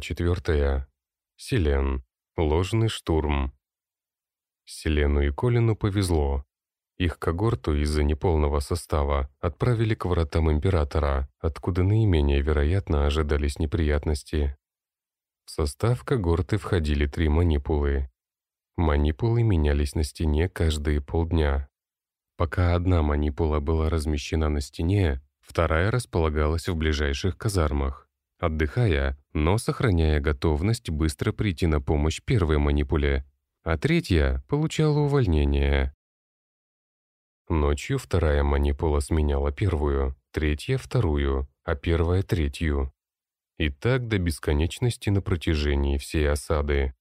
4. Селен. Ложный штурм. Селену и Колину повезло. Их когорту из-за неполного состава отправили к вратам Императора, откуда наименее вероятно ожидались неприятности. В состав когорты входили три манипулы. Манипулы менялись на стене каждые полдня. Пока одна манипула была размещена на стене, вторая располагалась в ближайших казармах отдыхая, но сохраняя готовность быстро прийти на помощь первой манипуле, а третья получала увольнение. Ночью вторая манипула сменяла первую, третья — вторую, а первая — третью. И так до бесконечности на протяжении всей осады.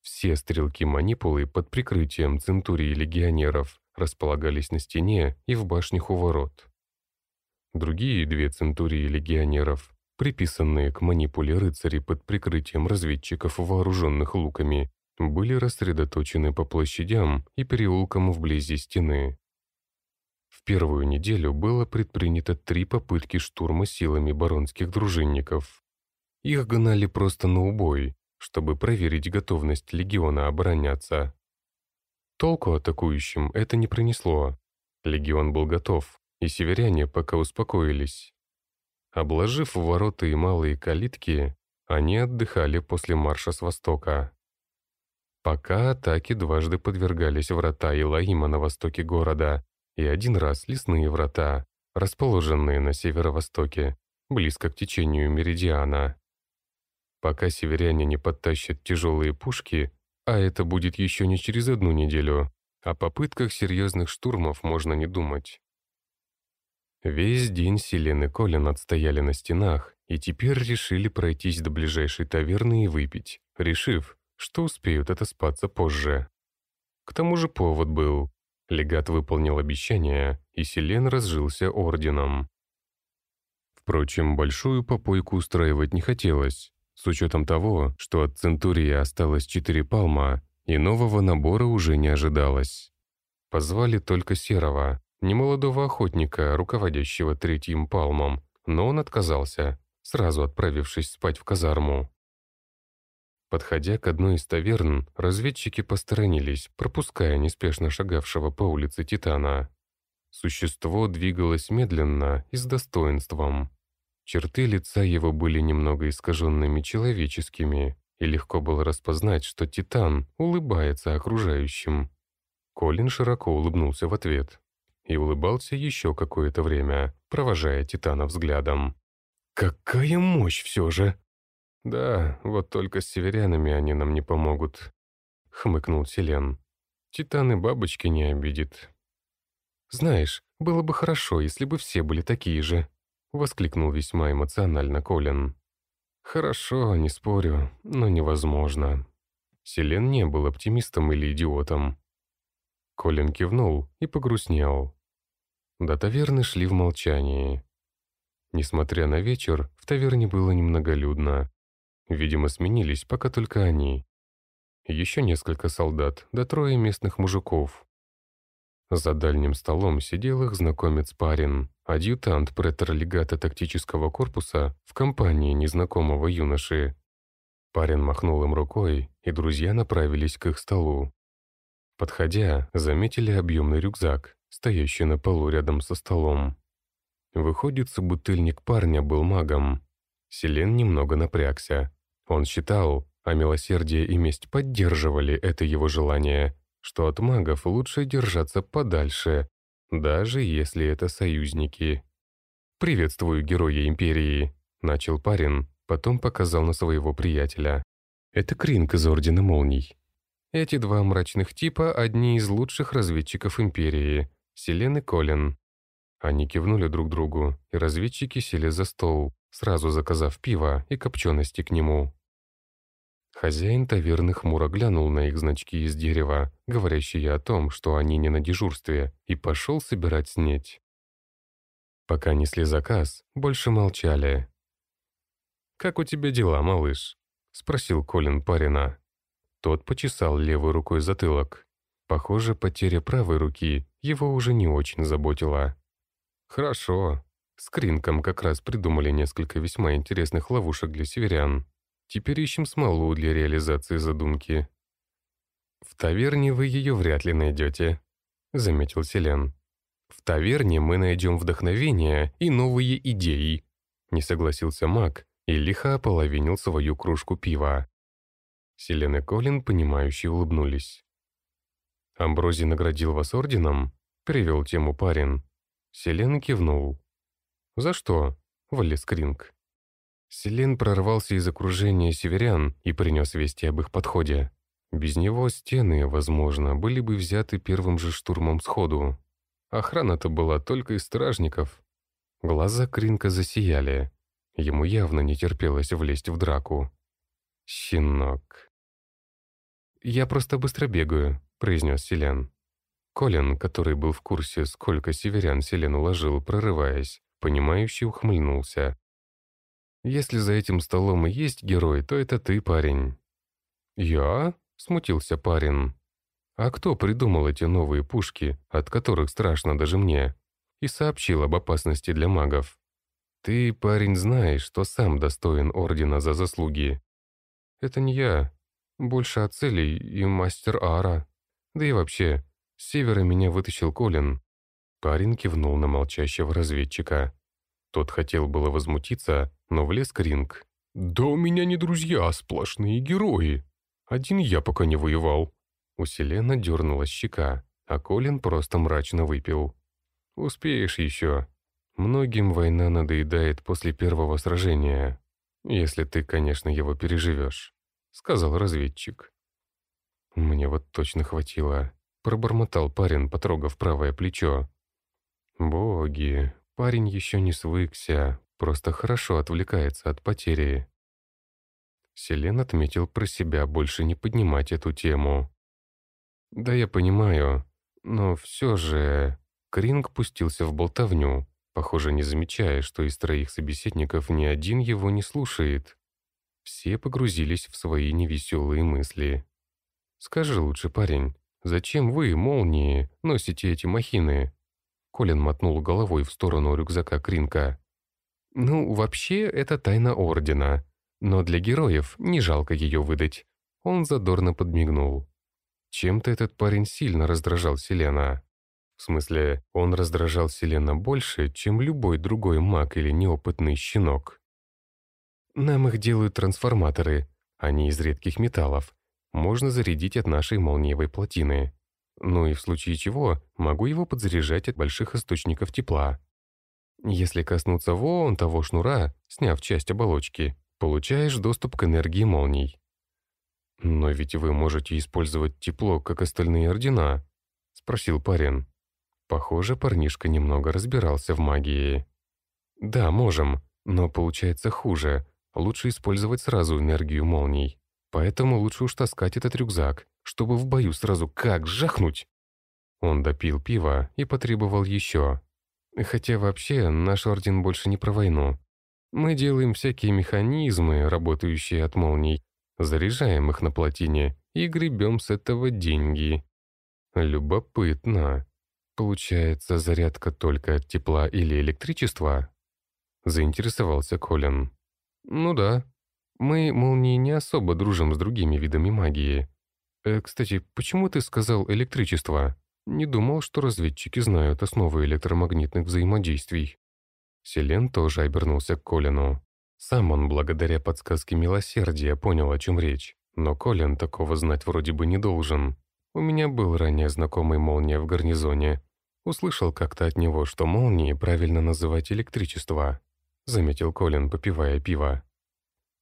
Все стрелки манипулы под прикрытием центурии легионеров располагались на стене и в башнях у ворот. Другие две центурии легионеров приписанные к манипуле рыцари под прикрытием разведчиков, вооруженных луками, были рассредоточены по площадям и переулкам вблизи стены. В первую неделю было предпринято три попытки штурма силами баронских дружинников. Их гнали просто на убой, чтобы проверить готовность легиона обороняться. Толку атакующим это не принесло. Легион был готов, и северяне пока успокоились. Обложив ворота и малые калитки, они отдыхали после марша с востока. Пока атаки дважды подвергались врата Илаима на востоке города и один раз лесные врата, расположенные на северо-востоке, близко к течению Меридиана. Пока северяне не подтащат тяжелые пушки, а это будет еще не через одну неделю, о попытках серьезных штурмов можно не думать. Весь день Селен и Колин отстояли на стенах и теперь решили пройтись до ближайшей таверны и выпить, решив, что успеют отоспаться позже. К тому же повод был. Легат выполнил обещание, и Селен разжился орденом. Впрочем, большую попойку устраивать не хотелось, с учетом того, что от Центурии осталось четыре палма, и нового набора уже не ожидалось. Позвали только Серого, немолодого охотника, руководящего третьим палмом, но он отказался, сразу отправившись спать в казарму. Подходя к одной из таверн, разведчики посторонились, пропуская неспешно шагавшего по улице Титана. Существо двигалось медленно и с достоинством. Черты лица его были немного искаженными человеческими, и легко было распознать, что Титан улыбается окружающим. Колин широко улыбнулся в ответ и улыбался еще какое-то время, провожая Титана взглядом. «Какая мощь все же!» «Да, вот только с северянами они нам не помогут», — хмыкнул Селен. «Титаны бабочки не обидит». «Знаешь, было бы хорошо, если бы все были такие же», — воскликнул весьма эмоционально Колин. «Хорошо, не спорю, но невозможно». Селен не был оптимистом или идиотом. Колин кивнул и погрустнел. До таверны шли в молчании. Несмотря на вечер, в таверне было немноголюдно. Видимо, сменились пока только они. Еще несколько солдат, да трое местных мужиков. За дальним столом сидел их знакомец Парин, адъютант претор-легата тактического корпуса в компании незнакомого юноши. Парень махнул им рукой, и друзья направились к их столу. Подходя, заметили объемный рюкзак, стоящий на полу рядом со столом. Выходит, собутыльник парня был магом. Селен немного напрягся. Он считал, а милосердие и месть поддерживали это его желание, что от магов лучше держаться подальше, даже если это союзники. «Приветствую, герои Империи», — начал парень, потом показал на своего приятеля. «Это Кринг из Ордена Молний. Эти два мрачных типа — одни из лучших разведчиков Империи. Селен и Колин. Они кивнули друг другу, и разведчики сели за стол, сразу заказав пиво и копчености к нему. Хозяин таверны хмуро глянул на их значки из дерева, говорящие о том, что они не на дежурстве, и пошел собирать снеть. Пока несли заказ, больше молчали. «Как у тебя дела, малыш?» — спросил Колин парина. Тот почесал левой рукой затылок. Похоже, потеря правой руки его уже не очень заботила. «Хорошо», — С Кринком как раз придумали несколько весьма интересных ловушек для северян. Теперь ищем смолу для реализации задумки. «В таверне вы ее вряд ли найдете», — заметил Селен. «В таверне мы найдем вдохновение и новые идеи», — не согласился маг и лихо ополовинил свою кружку пива. Селен и Колин, понимающие, улыбнулись. «Амброзий наградил вас орденом?» — перевел тему парень. Селен кивнул. «За что?» — Валес Кринг. Селен прорвался из окружения северян и принес вести об их подходе. Без него стены, возможно, были бы взяты первым же штурмом сходу. Охрана-то была только из стражников. Глаза Кринка засияли. Ему явно не терпелось влезть в драку. «Щенок». «Я просто быстро бегаю», — произнес Селен. Колин, который был в курсе, сколько северян Селен уложил, прорываясь, понимающий ухмыльнулся. «Если за этим столом и есть герой, то это ты, парень». «Я?» — смутился парень. «А кто придумал эти новые пушки, от которых страшно даже мне?» И сообщил об опасности для магов. «Ты, парень, знаешь, что сам достоин ордена за заслуги». «Это не я. Больше о и мастер Ара. Да и вообще, с севера меня вытащил Колин. Парень кивнул на молчащего разведчика. Тот хотел было возмутиться, но влез Кринг. «Да у меня не друзья, а сплошные герои. Один я пока не воевал». У Селена дернулась щека, а Колин просто мрачно выпил. «Успеешь еще. Многим война надоедает после первого сражения, если ты, конечно, его переживешь», — сказал разведчик. «Мне вот точно хватило», — пробормотал парень, потрогав правое плечо. Боги, парень еще не свыкся, просто хорошо отвлекается от потери. Селен отметил про себя больше не поднимать эту тему. «Да я понимаю, но все же...» Кринг пустился в болтовню, похоже, не замечая, что из троих собеседников ни один его не слушает. Все погрузились в свои невеселые мысли. «Скажи лучше, парень, зачем вы, молнии, носите эти махины?» Колин мотнул головой в сторону рюкзака Кринка. «Ну, вообще, это тайна Ордена. Но для героев не жалко ее выдать». Он задорно подмигнул. Чем-то этот парень сильно раздражал Селена. В смысле, он раздражал Селена больше, чем любой другой маг или неопытный щенок. Нам их делают трансформаторы. Они из редких металлов. Можно зарядить от нашей молниевой плотины. Ну и в случае чего могу его подзаряжать от больших источников тепла. Если коснуться вон того шнура, сняв часть оболочки, получаешь доступ к энергии молний. «Но ведь вы можете использовать тепло, как остальные ордена», — спросил парень. Похоже, парнишка немного разбирался в магии. «Да, можем, но получается хуже. Лучше использовать сразу энергию молний. Поэтому лучше уж таскать этот рюкзак, чтобы в бою сразу как жахнуть. Он допил пиво и потребовал еще. Хотя вообще наш орден больше не про войну. Мы делаем всякие механизмы, работающие от молний, заряжаем их на плотине и гребем с этого деньги. Любопытно. Получается, зарядка только от тепла или электричества? Заинтересовался Колин. Ну да, мы, молнии, не особо дружим с другими видами магии. Э, кстати, почему ты сказал электричество? Не думал, что разведчики знают основы электромагнитных взаимодействий. Селен тоже обернулся к Колину. Сам он, благодаря подсказке милосердия, понял, о чем речь. Но Колин такого знать вроде бы не должен. У меня был ранее знакомый молния в гарнизоне. Услышал как-то от него, что молнии правильно называть электричество. Заметил Колин, попивая пиво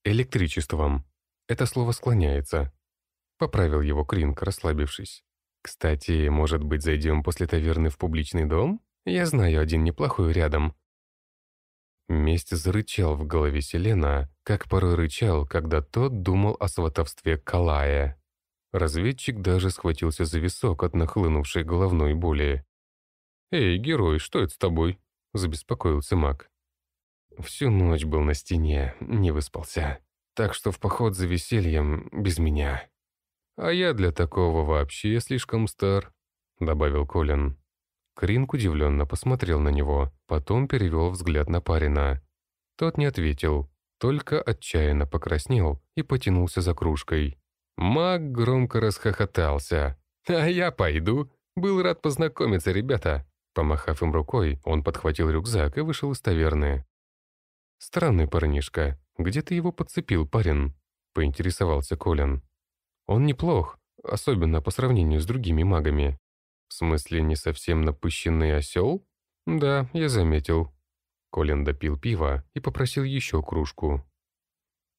электричеством. Это слово склоняется. Поправил его Кринг, расслабившись. Кстати, может быть, зайдем после таверны в публичный дом? Я знаю один неплохой рядом. Месть зарычал в голове Селена, как порой рычал, когда тот думал о сватовстве Калая. Разведчик даже схватился за висок от нахлынувшей головной боли. «Эй, герой, что это с тобой?» — забеспокоился маг. Всю ночь был на стене, не выспался. Так что в поход за весельем без меня. А я для такого вообще слишком стар, добавил Колин. Кринг удивленно посмотрел на него, потом перевел взгляд на парина. Тот не ответил, только отчаянно покраснел и потянулся за кружкой. Маг громко расхохотался. «А я пойду. Был рад познакомиться, ребята». Помахав им рукой, он подхватил рюкзак и вышел из таверны. «Странный парнишка. Где ты его подцепил, парень?» — поинтересовался Колин. «Он неплох, особенно по сравнению с другими магами». «В смысле, не совсем напыщенный осел?» «Да, я заметил». Колин допил пиво и попросил еще кружку.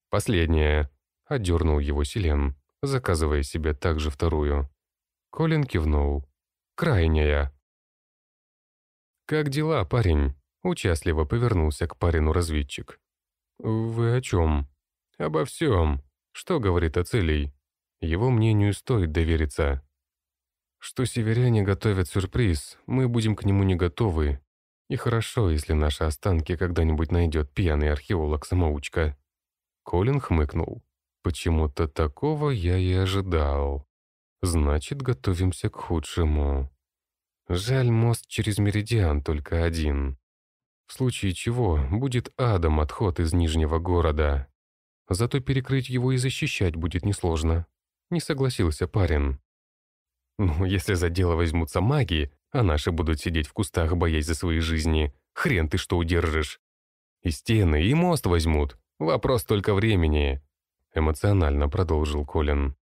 «Последняя», — одернул его Селен, заказывая себе также вторую. Колин кивнул. «Крайняя». «Как дела, парень?» — участливо повернулся к парину разведчик. «Вы о чем?» «Обо всем. Что говорит о целей?» Его мнению стоит довериться. Что северяне готовят сюрприз, мы будем к нему не готовы. И хорошо, если наши останки когда-нибудь найдет пьяный археолог-самоучка. Колин хмыкнул. Почему-то такого я и ожидал. Значит, готовимся к худшему. Жаль, мост через Меридиан только один. В случае чего будет адом отход из Нижнего города. Зато перекрыть его и защищать будет несложно. Не согласился парень. Ну, если за дело возьмутся маги, а наши будут сидеть в кустах, боясь за свои жизни, хрен ты что удержишь. И стены, и мост возьмут. Вопрос только времени. Эмоционально продолжил Колин.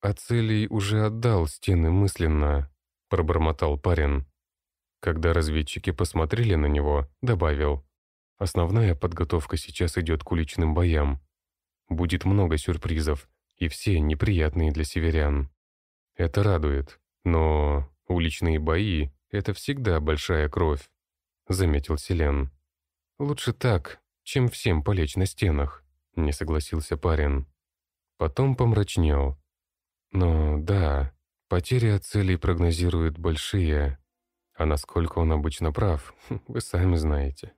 А целей уже отдал стены мысленно, пробормотал парень. Когда разведчики посмотрели на него, добавил. Основная подготовка сейчас идет к уличным боям. Будет много сюрпризов, и все неприятные для северян. Это радует, но уличные бои — это всегда большая кровь, заметил Селен. Лучше так, чем всем полечь на стенах, не согласился парень. Потом помрачнел. Но да, потери от целей прогнозируют большие, а насколько он обычно прав, вы сами знаете.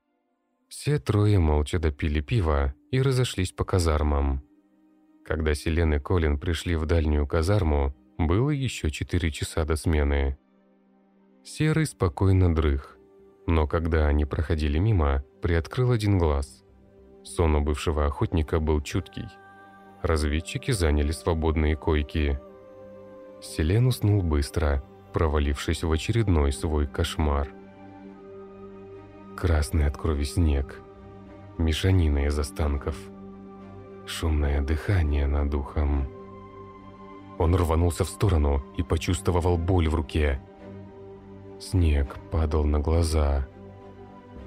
Все трое молча допили пиво и разошлись по казармам. Когда Селен и Колин пришли в дальнюю казарму, было еще четыре часа до смены. Серый спокойно дрых, но когда они проходили мимо, приоткрыл один глаз. Сон у бывшего охотника был чуткий. Разведчики заняли свободные койки. Селен уснул быстро, провалившись в очередной свой кошмар. Красный от крови снег, мешанина из останков – шумное дыхание над ухом. Он рванулся в сторону и почувствовал боль в руке. Снег падал на глаза.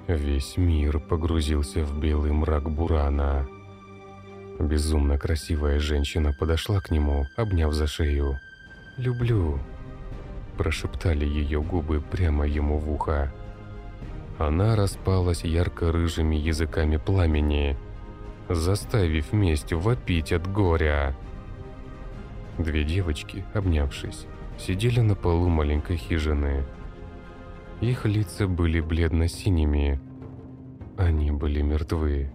Весь мир погрузился в белый мрак бурана. Безумно красивая женщина подошла к нему, обняв за шею. «Люблю», – прошептали ее губы прямо ему в ухо. Она распалась ярко-рыжими языками пламени – заставив месть вопить от горя. Две девочки, обнявшись, сидели на полу маленькой хижины. Их лица были бледно-синими. Они были мертвы.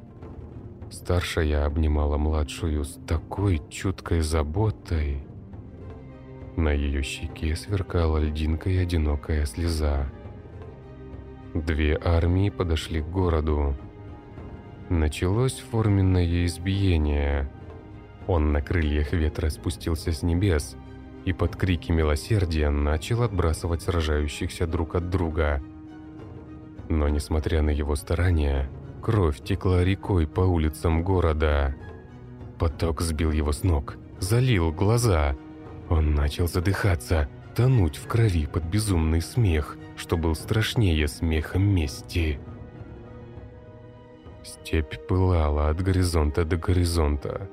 Старшая обнимала младшую с такой чуткой заботой. На ее щеке сверкала льдинкой одинокая слеза. Две армии подошли к городу. Началось форменное избиение. Он на крыльях ветра спустился с небес и под крики милосердия начал отбрасывать сражающихся друг от друга. Но, несмотря на его старания, кровь текла рекой по улицам города. Поток сбил его с ног, залил глаза. Он начал задыхаться, тонуть в крови под безумный смех, что был страшнее смеха мести. Степь пылала от горизонта до горизонта.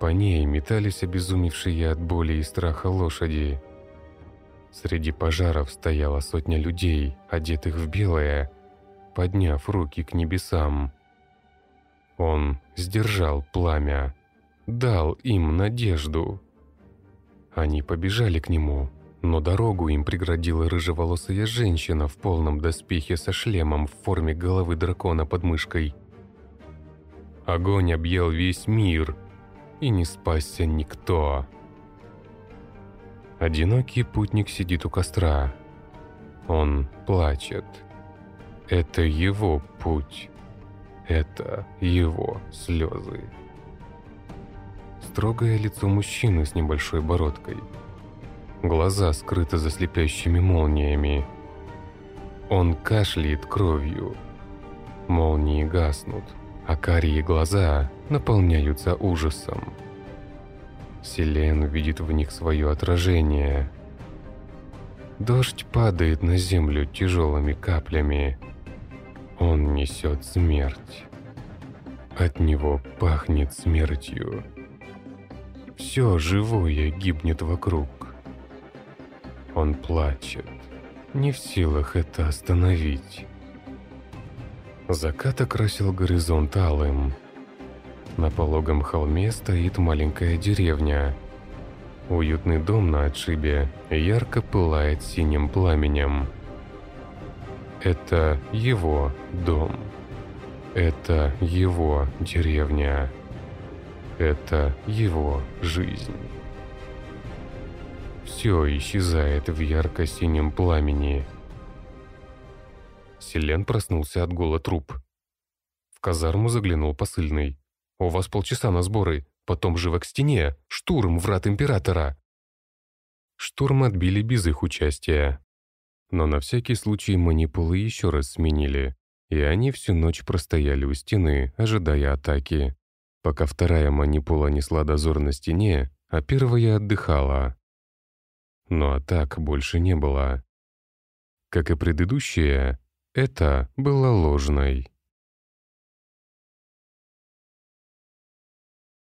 По ней метались обезумевшие от боли и страха лошади. Среди пожаров стояла сотня людей, одетых в белое, подняв руки к небесам. Он сдержал пламя, дал им надежду. Они побежали к нему, но дорогу им преградила рыжеволосая женщина в полном доспехе со шлемом в форме головы дракона под мышкой. Огонь объел весь мир, и не спасся никто. Одинокий путник сидит у костра. Он плачет. Это его путь. Это его слезы. Строгое лицо мужчины с небольшой бородкой. Глаза скрыты за слепящими молниями. Он кашляет кровью. Молнии гаснут, а карие глаза наполняются ужасом. Селен видит в них свое отражение. Дождь падает на землю тяжелыми каплями. Он несет смерть. От него пахнет смертью. Все живое гибнет вокруг. Он плачет, не в силах это остановить. Закат окрасил горизонт алым. На пологом холме стоит маленькая деревня. Уютный дом на отшибе ярко пылает синим пламенем. Это его дом. Это его деревня. Это его жизнь. Все исчезает в ярко-синем пламени. Селен проснулся от гола труп. В казарму заглянул посыльный. «У вас полчаса на сборы, потом живо к стене, штурм врат Императора!» Штурм отбили без их участия. Но на всякий случай манипулы еще раз сменили, и они всю ночь простояли у стены, ожидая атаки. Пока вторая манипула несла дозор на стене, а первая отдыхала. Но атак больше не было. Как и предыдущая, это была ложной.